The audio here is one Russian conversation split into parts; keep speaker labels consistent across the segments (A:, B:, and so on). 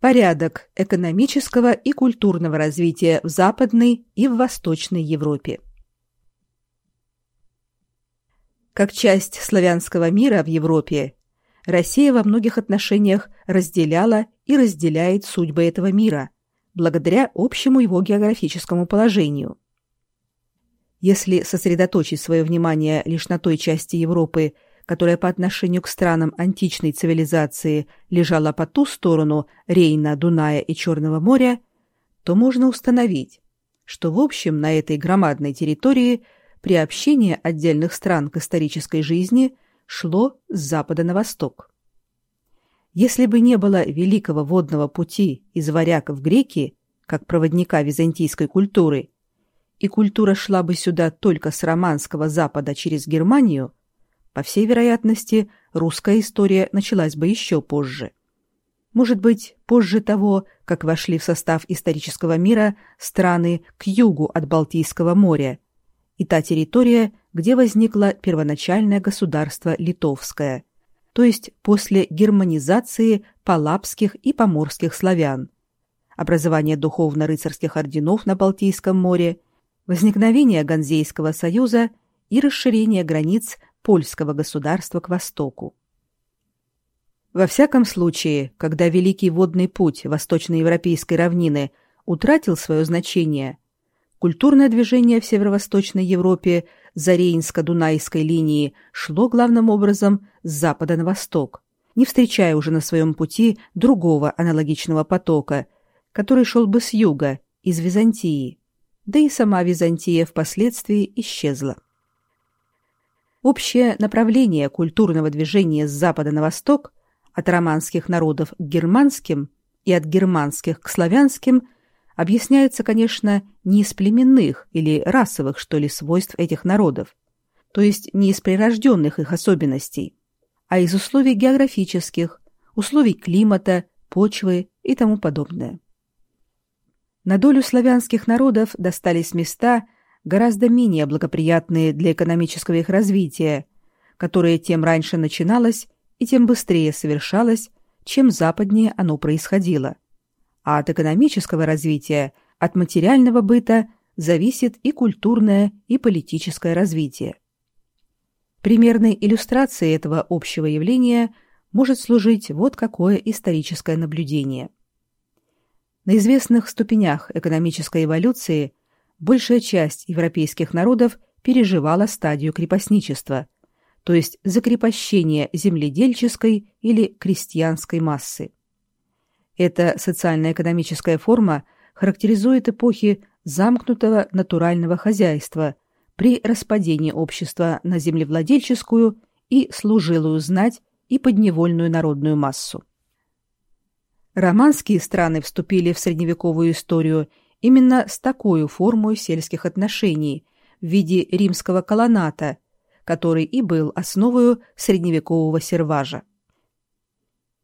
A: Порядок экономического и культурного развития в Западной и в Восточной Европе. Как часть славянского мира в Европе, Россия во многих отношениях разделяла и разделяет судьбы этого мира, благодаря общему его географическому положению. Если сосредоточить свое внимание лишь на той части Европы, которая по отношению к странам античной цивилизации лежала по ту сторону Рейна, Дуная и Черного моря, то можно установить, что в общем на этой громадной территории приобщение отдельных стран к исторической жизни шло с запада на восток. Если бы не было великого водного пути из варяков в греки, как проводника византийской культуры, и культура шла бы сюда только с романского запада через Германию, по всей вероятности, русская история началась бы еще позже. Может быть, позже того, как вошли в состав исторического мира страны к югу от Балтийского моря и та территория, где возникло первоначальное государство литовское, то есть после германизации палапских и поморских славян, образование духовно-рыцарских орденов на Балтийском море, возникновение Ганзейского союза и расширение границ польского государства к востоку. Во всяком случае, когда Великий водный путь восточноевропейской равнины утратил свое значение, культурное движение в северо-восточной Европе за Рейнско-Дунайской линии шло главным образом с запада на восток, не встречая уже на своем пути другого аналогичного потока, который шел бы с юга, из Византии, да и сама Византия впоследствии исчезла. Общее направление культурного движения с запада на восток, от романских народов к германским и от германских к славянским, объясняется, конечно, не из племенных или расовых, что ли, свойств этих народов, то есть не из прирожденных их особенностей, а из условий географических, условий климата, почвы и тому подобное. На долю славянских народов достались места – гораздо менее благоприятные для экономического их развития, которое тем раньше начиналось и тем быстрее совершалось, чем западнее оно происходило. А от экономического развития, от материального быта зависит и культурное, и политическое развитие. Примерной иллюстрацией этого общего явления может служить вот какое историческое наблюдение. На известных ступенях экономической эволюции большая часть европейских народов переживала стадию крепостничества, то есть закрепощение земледельческой или крестьянской массы. Эта социально-экономическая форма характеризует эпохи замкнутого натурального хозяйства при распадении общества на землевладельческую и служилую знать и подневольную народную массу. Романские страны вступили в средневековую историю именно с такой формой сельских отношений в виде римского колоната, который и был основой средневекового серважа.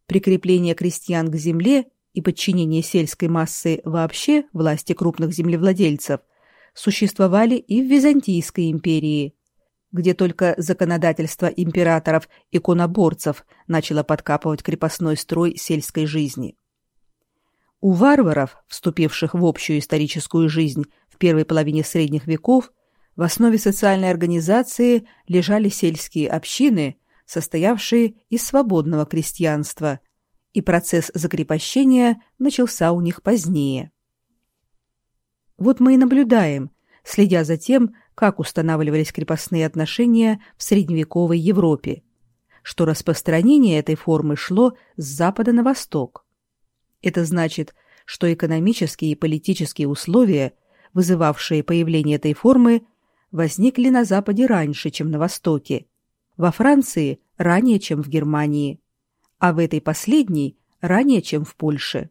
A: Прикрепление крестьян к земле и подчинение сельской массы вообще власти крупных землевладельцев существовали и в Византийской империи, где только законодательство императоров и коноборцев начало подкапывать крепостной строй сельской жизни. У варваров, вступивших в общую историческую жизнь в первой половине средних веков, в основе социальной организации лежали сельские общины, состоявшие из свободного крестьянства, и процесс закрепощения начался у них позднее. Вот мы и наблюдаем, следя за тем, как устанавливались крепостные отношения в средневековой Европе, что распространение этой формы шло с запада на восток. Это значит, что экономические и политические условия, вызывавшие появление этой формы, возникли на Западе раньше, чем на Востоке, во Франции ранее, чем в Германии, а в этой последней ранее, чем в Польше,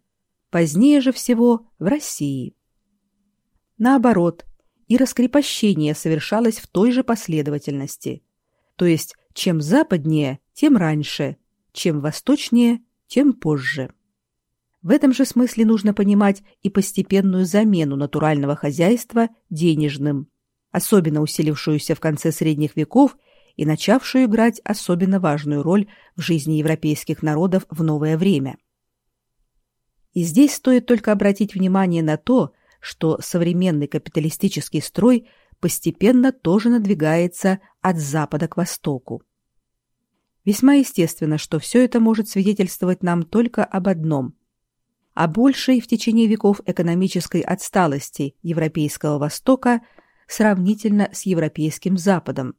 A: позднее же всего в России. Наоборот, и раскрепощение совершалось в той же последовательности, то есть чем западнее, тем раньше, чем восточнее, тем позже. В этом же смысле нужно понимать и постепенную замену натурального хозяйства денежным, особенно усилившуюся в конце средних веков и начавшую играть особенно важную роль в жизни европейских народов в новое время. И здесь стоит только обратить внимание на то, что современный капиталистический строй постепенно тоже надвигается от запада к востоку. Весьма естественно, что все это может свидетельствовать нам только об одном – о большей в течение веков экономической отсталости Европейского Востока сравнительно с Европейским Западом,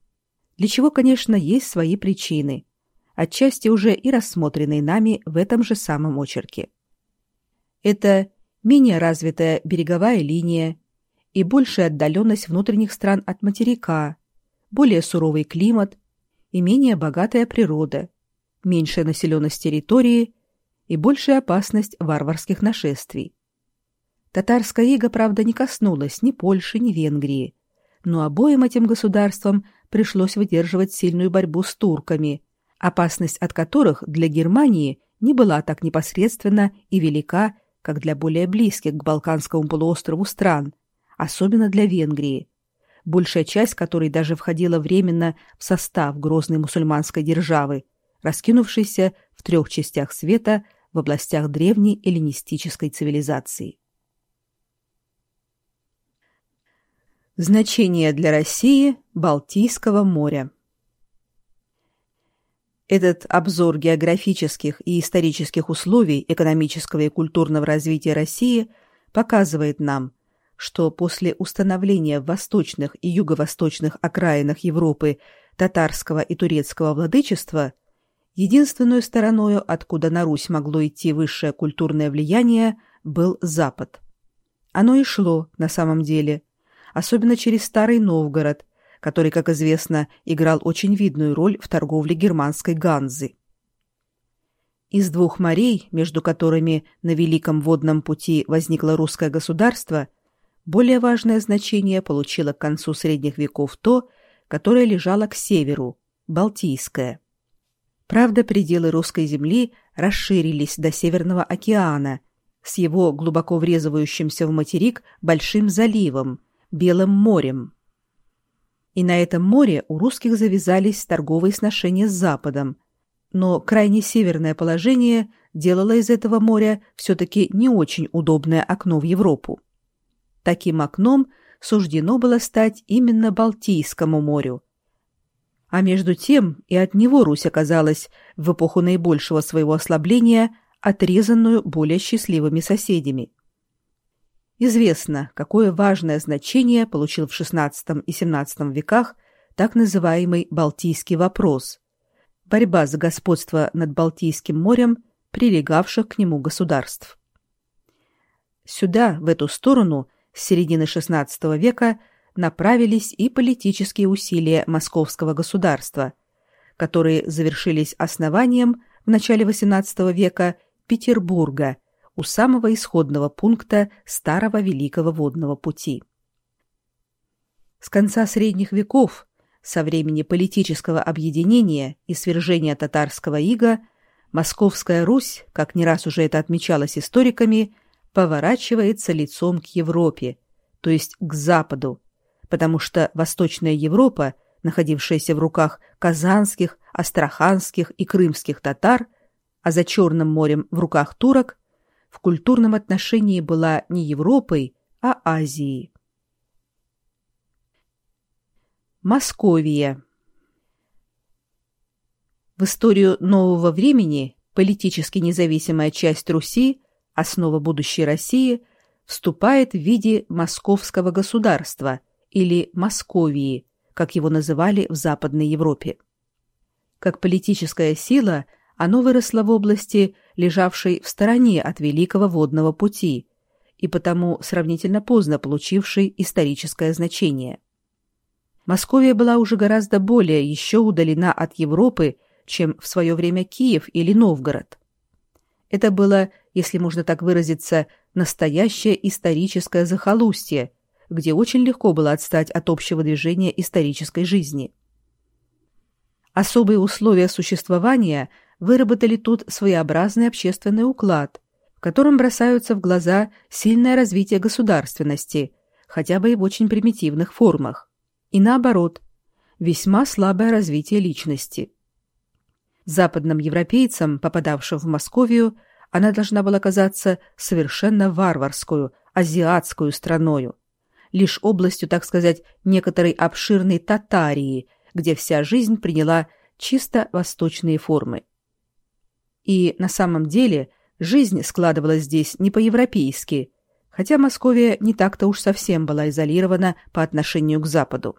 A: для чего, конечно, есть свои причины, отчасти уже и рассмотренные нами в этом же самом очерке. Это менее развитая береговая линия и большая отдаленность внутренних стран от материка, более суровый климат и менее богатая природа, меньшая населенность территории и большая опасность варварских нашествий. Татарская ига, правда, не коснулась ни Польши, ни Венгрии, но обоим этим государствам пришлось выдерживать сильную борьбу с турками, опасность от которых для Германии не была так непосредственна и велика, как для более близких к Балканскому полуострову стран, особенно для Венгрии, большая часть которой даже входила временно в состав грозной мусульманской державы, раскинувшейся в трех частях света в областях древней эллинистической цивилизации. Значение для России Балтийского моря Этот обзор географических и исторических условий экономического и культурного развития России показывает нам, что после установления в восточных и юго-восточных окраинах Европы татарского и турецкого владычества единственной стороною, откуда на Русь могло идти высшее культурное влияние, был Запад. Оно и шло на самом деле, особенно через Старый Новгород, который, как известно, играл очень видную роль в торговле германской Ганзы. Из двух морей, между которыми на Великом водном пути возникло русское государство, более важное значение получило к концу средних веков то, которое лежало к северу, Балтийское. Правда, пределы русской земли расширились до Северного океана с его глубоко врезывающимся в материк большим заливом, Белым морем. И на этом море у русских завязались торговые сношения с Западом, но крайне северное положение делало из этого моря все-таки не очень удобное окно в Европу. Таким окном суждено было стать именно Балтийскому морю. А между тем и от него Русь оказалась в эпоху наибольшего своего ослабления отрезанную более счастливыми соседями. Известно, какое важное значение получил в XVI и XVII веках так называемый Балтийский вопрос – борьба за господство над Балтийским морем прилегавших к нему государств. Сюда, в эту сторону, с середины XVI века направились и политические усилия московского государства, которые завершились основанием в начале XVIII века Петербурга у самого исходного пункта старого Великого водного пути. С конца средних веков, со времени политического объединения и свержения татарского ига, Московская Русь, как не раз уже это отмечалось историками, поворачивается лицом к Европе, то есть к Западу, потому что Восточная Европа, находившаяся в руках казанских, астраханских и крымских татар, а за Черным морем в руках турок, в культурном отношении была не Европой, а Азией. Московия В историю нового времени политически независимая часть Руси основа будущей России, вступает в виде московского государства или Московии, как его называли в Западной Европе. Как политическая сила оно выросло в области, лежавшей в стороне от Великого водного пути, и потому сравнительно поздно получившей историческое значение. Московия была уже гораздо более еще удалена от Европы, чем в свое время Киев или Новгород. Это было если можно так выразиться, настоящее историческое захолустье, где очень легко было отстать от общего движения исторической жизни. Особые условия существования выработали тут своеобразный общественный уклад, в котором бросаются в глаза сильное развитие государственности, хотя бы и в очень примитивных формах, и наоборот, весьма слабое развитие личности. Западным европейцам, попадавшим в Московию, она должна была казаться совершенно варварскую, азиатскую страною, лишь областью, так сказать, некоторой обширной Татарии, где вся жизнь приняла чисто восточные формы. И на самом деле жизнь складывалась здесь не по-европейски, хотя Московия не так-то уж совсем была изолирована по отношению к Западу.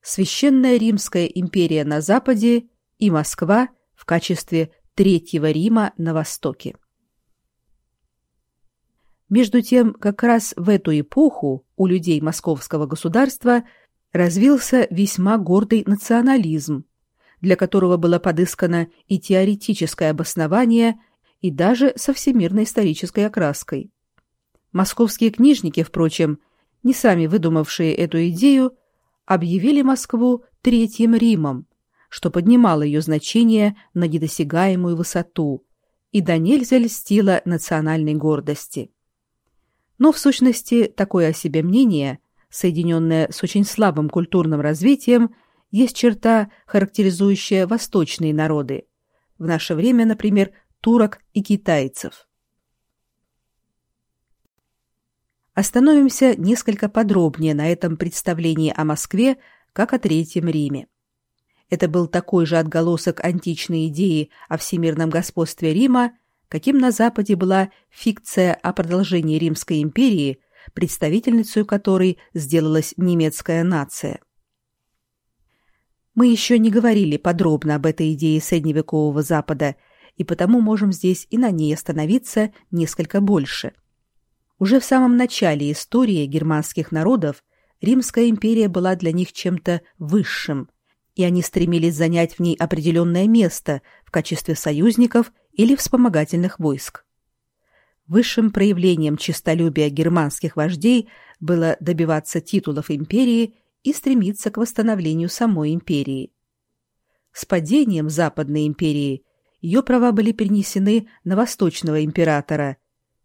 A: Священная Римская империя на Западе и Москва в качестве Третьего Рима на Востоке. Между тем, как раз в эту эпоху у людей московского государства развился весьма гордый национализм, для которого было подыскано и теоретическое обоснование, и даже со всемирной исторической окраской. Московские книжники, впрочем, не сами выдумавшие эту идею, объявили Москву Третьим Римом, что поднимало ее значение на недосягаемую высоту и до нельзя льстило национальной гордости. Но в сущности такое о себе мнение, соединенное с очень слабым культурным развитием, есть черта, характеризующая восточные народы. В наше время, например, турок и китайцев. Остановимся несколько подробнее на этом представлении о Москве как о Третьем Риме. Это был такой же отголосок античной идеи о всемирном господстве Рима, каким на Западе была фикция о продолжении Римской империи, представительницей которой сделалась немецкая нация. Мы еще не говорили подробно об этой идее средневекового Запада, и потому можем здесь и на ней остановиться несколько больше. Уже в самом начале истории германских народов Римская империя была для них чем-то высшим, и они стремились занять в ней определенное место в качестве союзников или вспомогательных войск. Высшим проявлением честолюбия германских вождей было добиваться титулов империи и стремиться к восстановлению самой империи. С падением Западной империи ее права были перенесены на Восточного императора,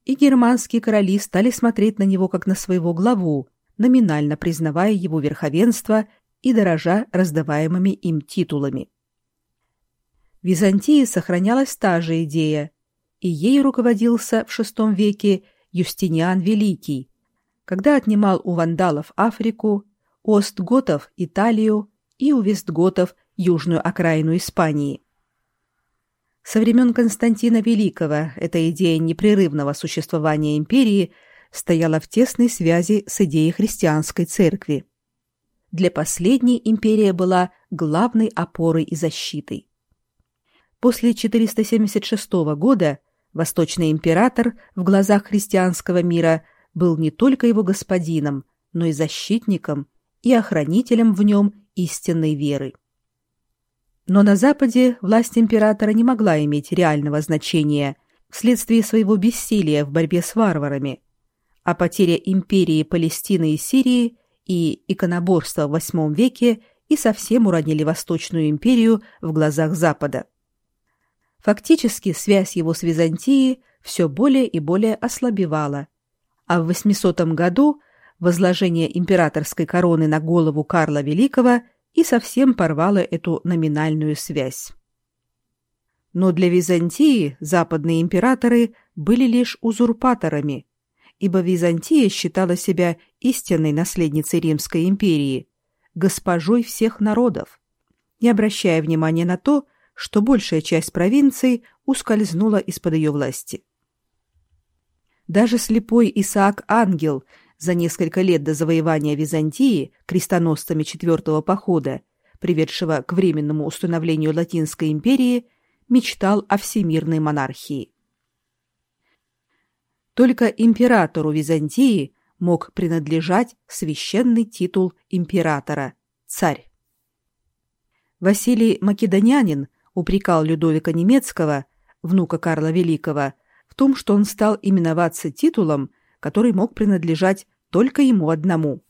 A: и германские короли стали смотреть на него как на своего главу, номинально признавая его верховенство и дорожа раздаваемыми им титулами. Византии сохранялась та же идея, и ей руководился в VI веке Юстиниан Великий, когда отнимал у вандалов Африку, у остготов Италию и у вестготов южную окраину Испании. Со времен Константина Великого эта идея непрерывного существования империи стояла в тесной связи с идеей христианской церкви. Для последней империя была главной опорой и защитой. После 476 года Восточный император в глазах христианского мира был не только его господином, но и защитником и охранителем в нем истинной веры. Но на Западе власть императора не могла иметь реального значения вследствие своего бессилия в борьбе с варварами, а потеря империи Палестины и Сирии и иконоборство в VIII веке и совсем уронили Восточную империю в глазах Запада. Фактически связь его с Византией все более и более ослабевала, а в 800 году возложение императорской короны на голову Карла Великого и совсем порвало эту номинальную связь. Но для Византии западные императоры были лишь узурпаторами, ибо Византия считала себя истинной наследницей Римской империи, госпожой всех народов, не обращая внимания на то, что большая часть провинций ускользнула из-под ее власти. Даже слепой Исаак Ангел за несколько лет до завоевания Византии крестоносцами четвертого похода, приведшего к временному установлению Латинской империи, мечтал о всемирной монархии. Только императору Византии мог принадлежать священный титул императора – царь. Василий Македонянин упрекал Людовика Немецкого, внука Карла Великого, в том, что он стал именоваться титулом, который мог принадлежать только ему одному.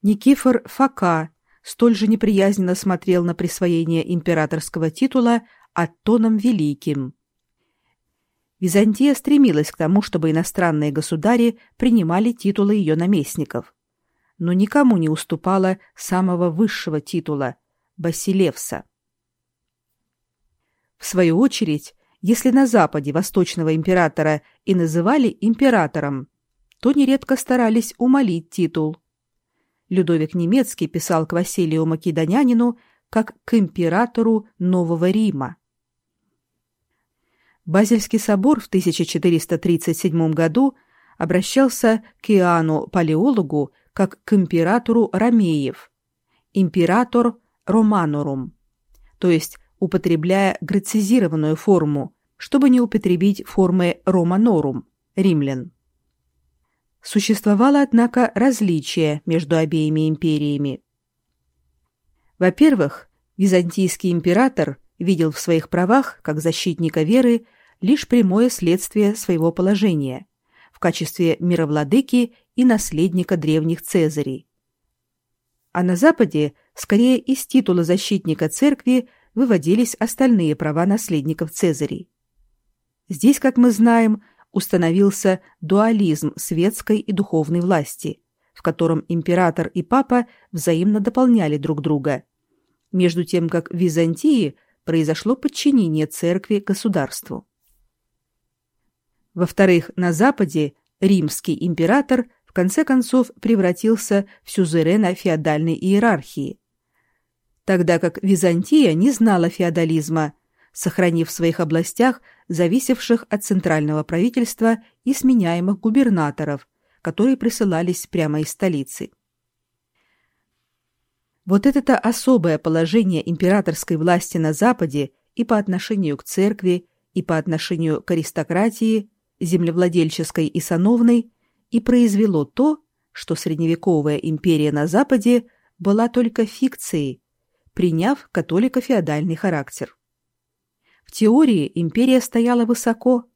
A: Никифор Фока столь же неприязненно смотрел на присвоение императорского титула Аттоном Великим. Византия стремилась к тому, чтобы иностранные государи принимали титулы ее наместников, но никому не уступала самого высшего титула – Басилевса. В свою очередь, если на Западе восточного императора и называли императором, то нередко старались умолить титул. Людовик Немецкий писал к Василию Македонянину как к императору Нового Рима. Базельский собор в 1437 году обращался к Иоанну Палеологу как к императору Ромеев, император Романорум, то есть употребляя грацизированную форму, чтобы не употребить формы Романорум, римлян. Существовало, однако, различие между обеими империями. Во-первых, византийский император видел в своих правах, как защитника веры, лишь прямое следствие своего положения в качестве мировладыки и наследника древних цезарей. А на Западе скорее из титула защитника церкви выводились остальные права наследников цезарей. Здесь, как мы знаем, установился дуализм светской и духовной власти, в котором император и папа взаимно дополняли друг друга, между тем как в Византии произошло подчинение церкви государству. Во-вторых, на Западе римский император в конце концов превратился в сюзерена феодальной иерархии, тогда как Византия не знала феодализма, сохранив в своих областях зависевших от центрального правительства и сменяемых губернаторов, которые присылались прямо из столицы. Вот это особое положение императорской власти на Западе и по отношению к церкви, и по отношению к аристократии, землевладельческой и сановной, и произвело то, что средневековая империя на Западе была только фикцией, приняв католико-феодальный характер. В теории империя стояла высоко,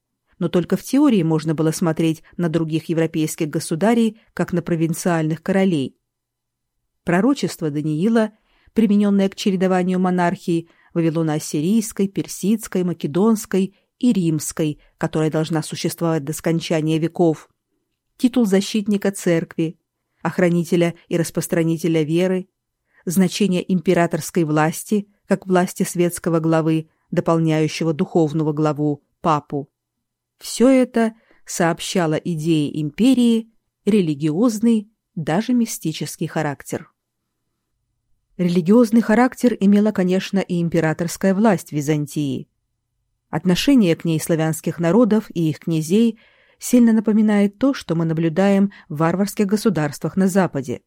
A: но только в теории можно было смотреть на других европейских государей, как на провинциальных королей. Пророчество Даниила, примененное к чередованию монархий Вавилоно-Ассирийской, Персидской, Македонской и Римской, которая должна существовать до скончания веков, титул защитника церкви, охранителя и распространителя веры, значение императорской власти, как власти светского главы, дополняющего духовного главу, папу. Все это сообщало идее империи религиозный, даже мистический характер. Религиозный характер имела, конечно, и императорская власть Византии. Отношение к ней славянских народов и их князей сильно напоминает то, что мы наблюдаем в варварских государствах на Западе.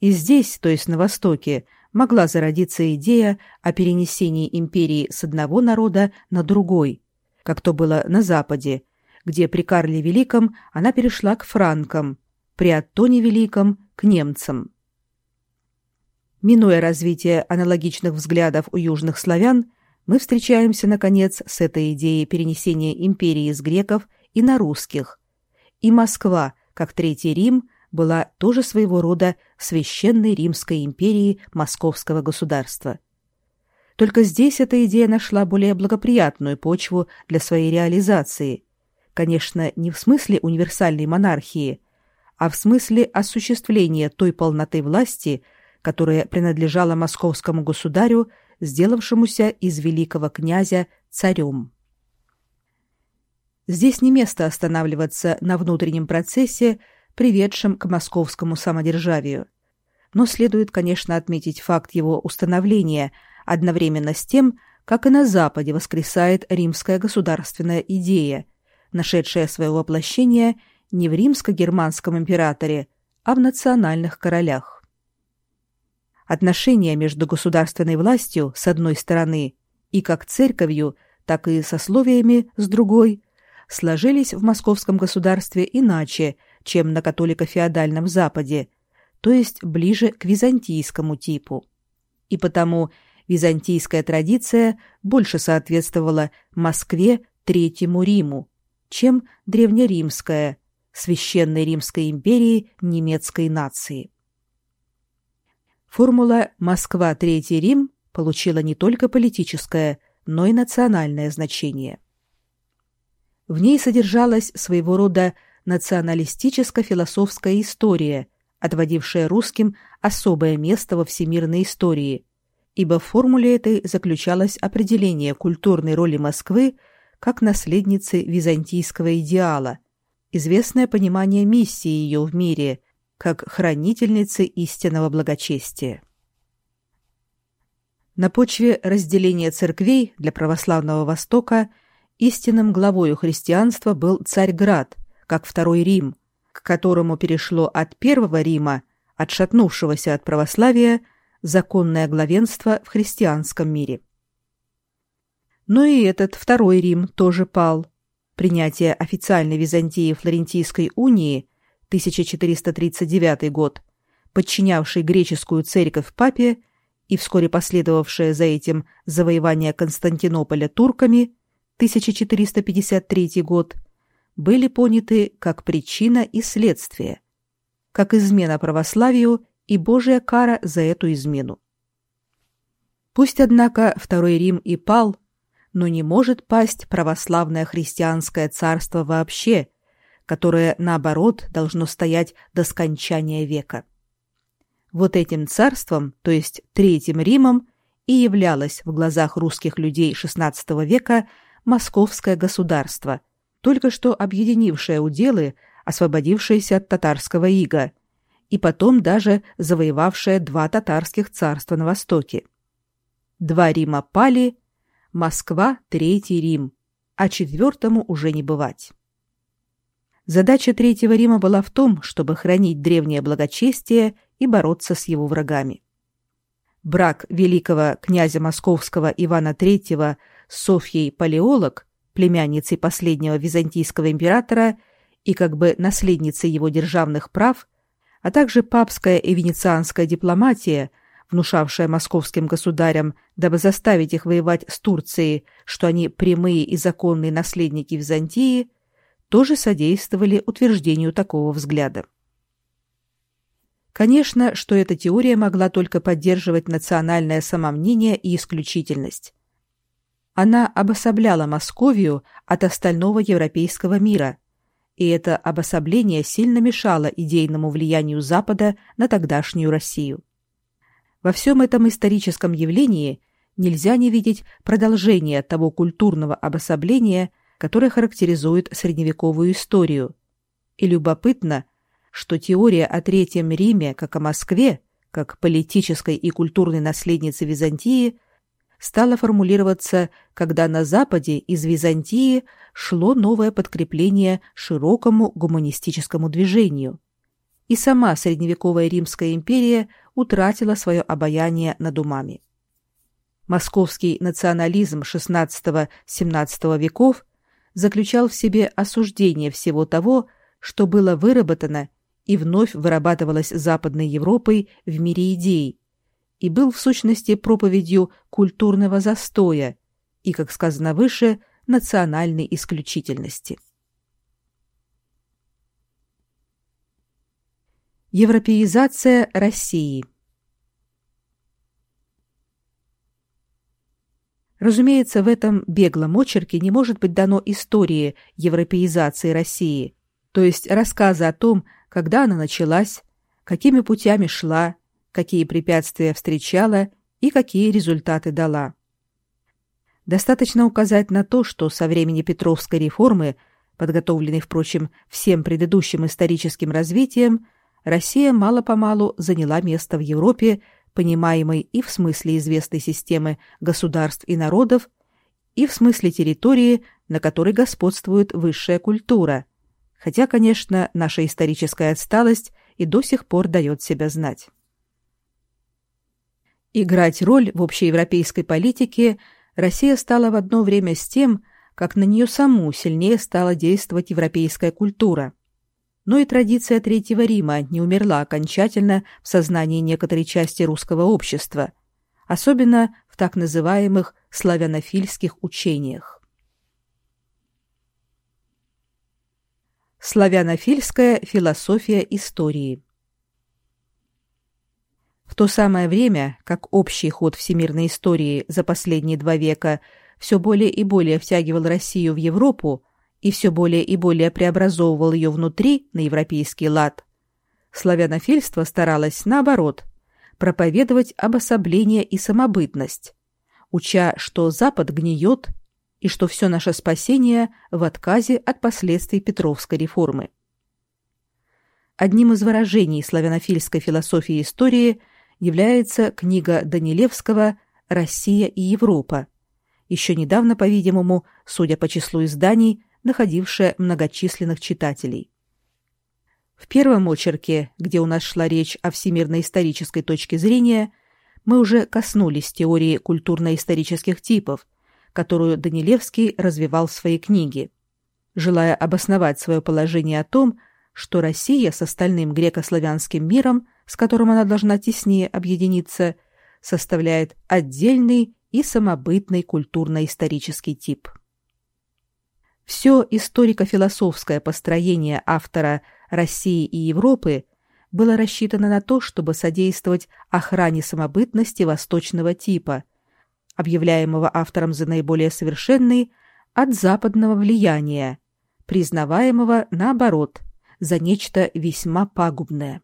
A: И здесь, то есть на Востоке, могла зародиться идея о перенесении империи с одного народа на другой, как то было на Западе, где при Карле Великом она перешла к франкам, при Аттоне Великом – к немцам. Минуя развитие аналогичных взглядов у южных славян, мы встречаемся, наконец, с этой идеей перенесения империи с греков и на русских. И Москва, как Третий Рим, была тоже своего рода священной Римской империей Московского государства. Только здесь эта идея нашла более благоприятную почву для своей реализации. Конечно, не в смысле универсальной монархии, а в смысле осуществления той полноты власти, которая принадлежала московскому государю, сделавшемуся из великого князя царем. Здесь не место останавливаться на внутреннем процессе, приведшем к московскому самодержавию. Но следует, конечно, отметить факт его установления одновременно с тем, как и на Западе воскресает римская государственная идея, нашедшая свое воплощение не в римско-германском императоре, а в национальных королях. Отношения между государственной властью с одной стороны и как церковью, так и сословиями с другой сложились в московском государстве иначе, чем на католико-феодальном Западе, то есть ближе к византийскому типу. И потому византийская традиция больше соответствовала Москве Третьему Риму, чем древнеримская, Священной Римской империи немецкой нации. Формула «Москва, Третий Рим» получила не только политическое, но и национальное значение. В ней содержалась своего рода националистическо-философская история, отводившая русским особое место во всемирной истории ибо в формуле этой заключалось определение культурной роли Москвы как наследницы византийского идеала, известное понимание миссии ее в мире как хранительницы истинного благочестия. На почве разделения церквей для православного Востока истинным главою христианства был Царьград, как Второй Рим, к которому перешло от Первого Рима, отшатнувшегося от православия, законное главенство в христианском мире. Но и этот Второй Рим тоже пал. Принятие официальной Византии Флорентийской унии 1439 год, подчинявшей греческую церковь папе и вскоре последовавшее за этим завоевание Константинополя турками 1453 год, были поняты как причина и следствие, как измена православию и Божья кара за эту измену. Пусть, однако, Второй Рим и пал, но не может пасть православное христианское царство вообще, которое, наоборот, должно стоять до скончания века. Вот этим царством, то есть Третьим Римом, и являлось в глазах русских людей XVI века московское государство, только что объединившее уделы, освободившееся от татарского ига, и потом даже завоевавшее два татарских царства на востоке. Два Рима пали, Москва – Третий Рим, а четвертому уже не бывать. Задача Третьего Рима была в том, чтобы хранить древнее благочестие и бороться с его врагами. Брак великого князя московского Ивана III с Софьей Палеолог, племянницей последнего византийского императора и как бы наследницей его державных прав, а также папская и венецианская дипломатия, внушавшая московским государям, дабы заставить их воевать с Турцией, что они прямые и законные наследники Византии, тоже содействовали утверждению такого взгляда. Конечно, что эта теория могла только поддерживать национальное самомнение и исключительность. Она обособляла Московию от остального европейского мира, и это обособление сильно мешало идейному влиянию Запада на тогдашнюю Россию. Во всем этом историческом явлении нельзя не видеть продолжения того культурного обособления, которое характеризует средневековую историю. И любопытно – что теория о Третьем Риме как о Москве, как политической и культурной наследнице Византии, стала формулироваться, когда на Западе из Византии шло новое подкрепление широкому гуманистическому движению. И сама средневековая Римская империя утратила свое обаяние над умами. Московский национализм XVI-XVII веков заключал в себе осуждение всего того, что было выработано и вновь вырабатывалась Западной Европой в мире идей, и был в сущности проповедью культурного застоя и, как сказано выше, национальной исключительности. Европеизация России Разумеется, в этом беглом очерке не может быть дано истории европеизации России, то есть рассказы о том, когда она началась, какими путями шла, какие препятствия встречала и какие результаты дала. Достаточно указать на то, что со времени Петровской реформы, подготовленной, впрочем, всем предыдущим историческим развитием, Россия мало-помалу заняла место в Европе, понимаемой и в смысле известной системы государств и народов, и в смысле территории, на которой господствует высшая культура – хотя, конечно, наша историческая отсталость и до сих пор дает себя знать. Играть роль в общеевропейской политике Россия стала в одно время с тем, как на нее саму сильнее стала действовать европейская культура. Но и традиция Третьего Рима не умерла окончательно в сознании некоторой части русского общества, особенно в так называемых славянофильских учениях. Славянофильская философия истории. В то самое время, как общий ход всемирной истории за последние два века все более и более втягивал Россию в Европу и все более и более преобразовывал ее внутри на европейский лад, славянофильство старалось, наоборот, проповедовать обособление и самобытность, уча, что Запад гниет и что все наше спасение в отказе от последствий Петровской реформы. Одним из выражений славянофильской философии истории является книга Данилевского «Россия и Европа», еще недавно, по-видимому, судя по числу изданий, находившая многочисленных читателей. В первом очерке, где у нас шла речь о всемирно-исторической точке зрения, мы уже коснулись теории культурно-исторических типов, которую Данилевский развивал в своей книге. Желая обосновать свое положение о том, что Россия с остальным греко-славянским миром, с которым она должна теснее объединиться, составляет отдельный и самобытный культурно-исторический тип. Все историко-философское построение автора России и Европы было рассчитано на то, чтобы содействовать охране самобытности восточного типа, объявляемого автором за наиболее совершенный от западного влияния, признаваемого, наоборот, за нечто весьма пагубное.